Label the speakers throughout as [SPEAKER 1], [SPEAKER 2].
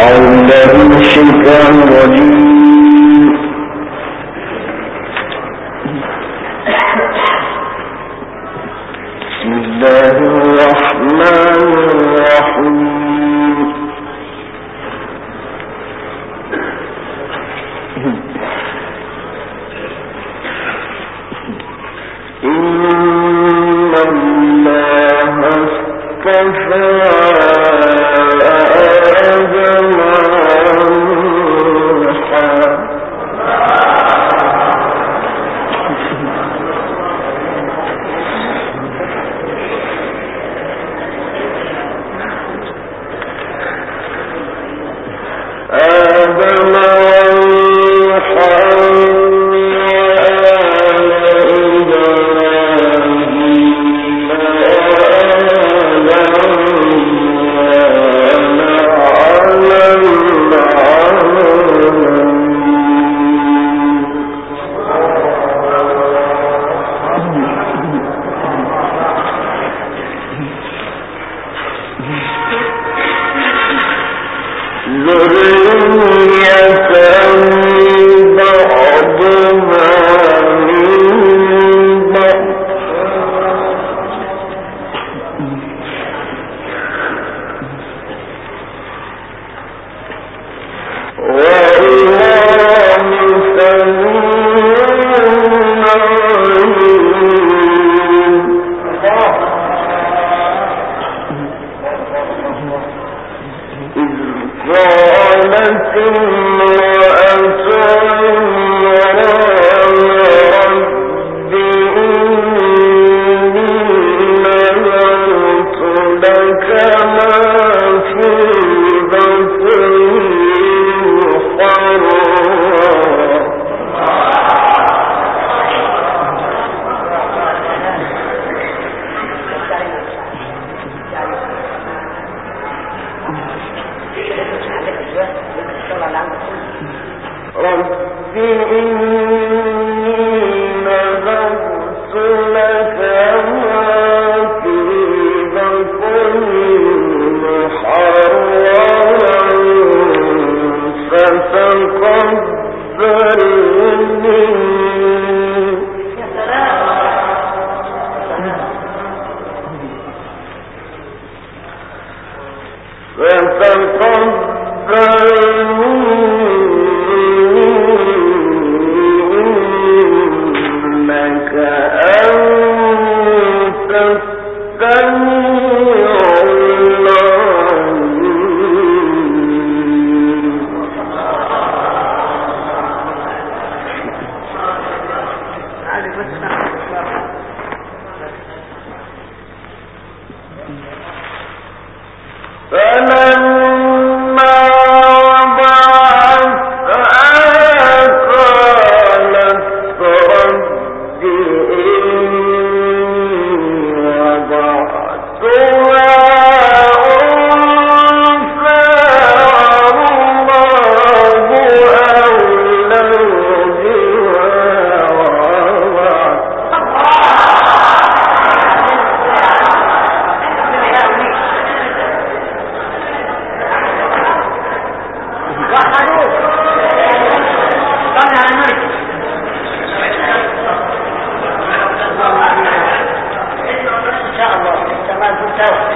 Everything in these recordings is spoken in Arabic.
[SPEAKER 1] أو له شركا رب إني نذرت لك ما في بطني محرما فتقبل
[SPEAKER 2] doubt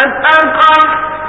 [SPEAKER 1] أتقتلون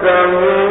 [SPEAKER 1] تَهْتَدُونَ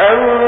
[SPEAKER 1] أن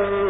[SPEAKER 1] الملائكة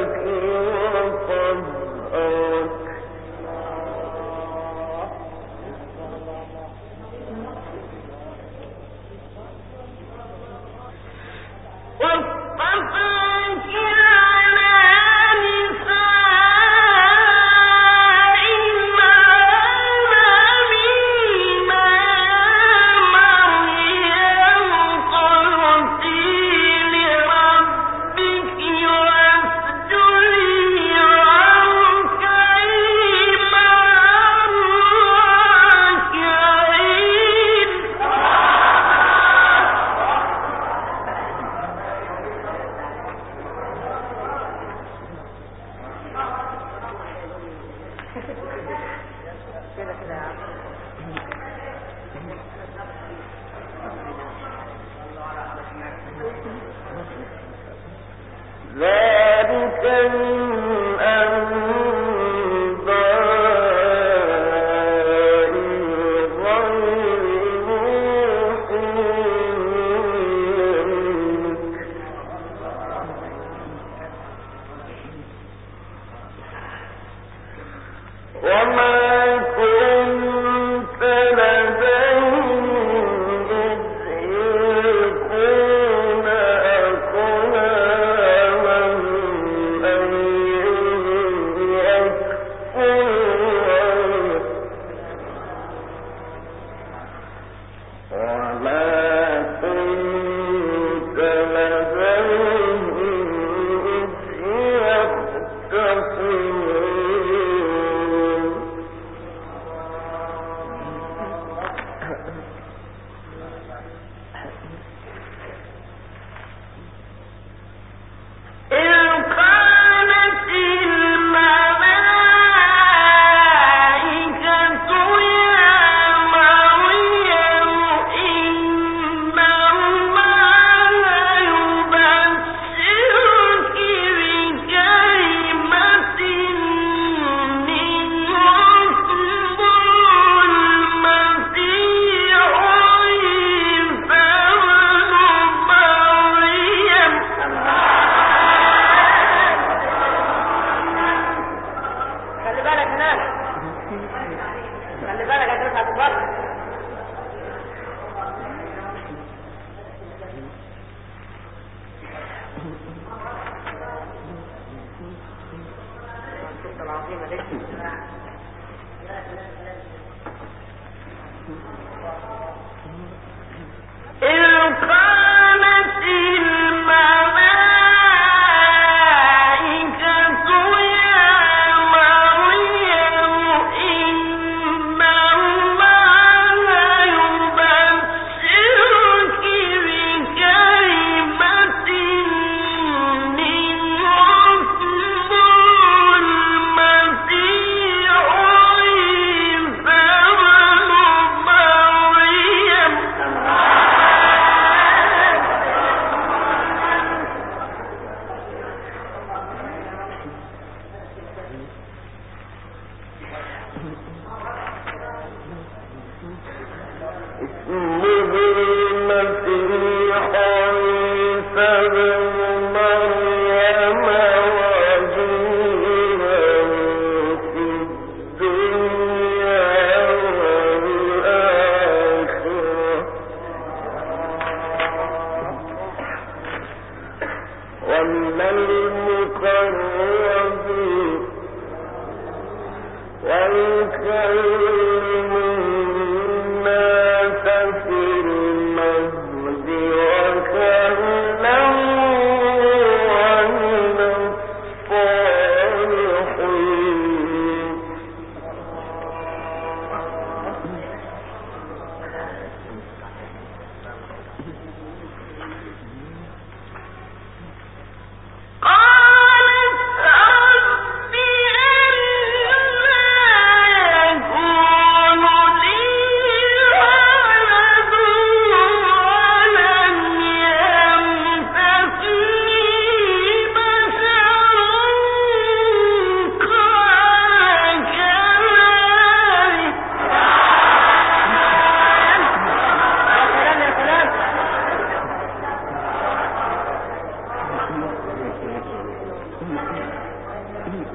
[SPEAKER 1] اسمه
[SPEAKER 2] جی۔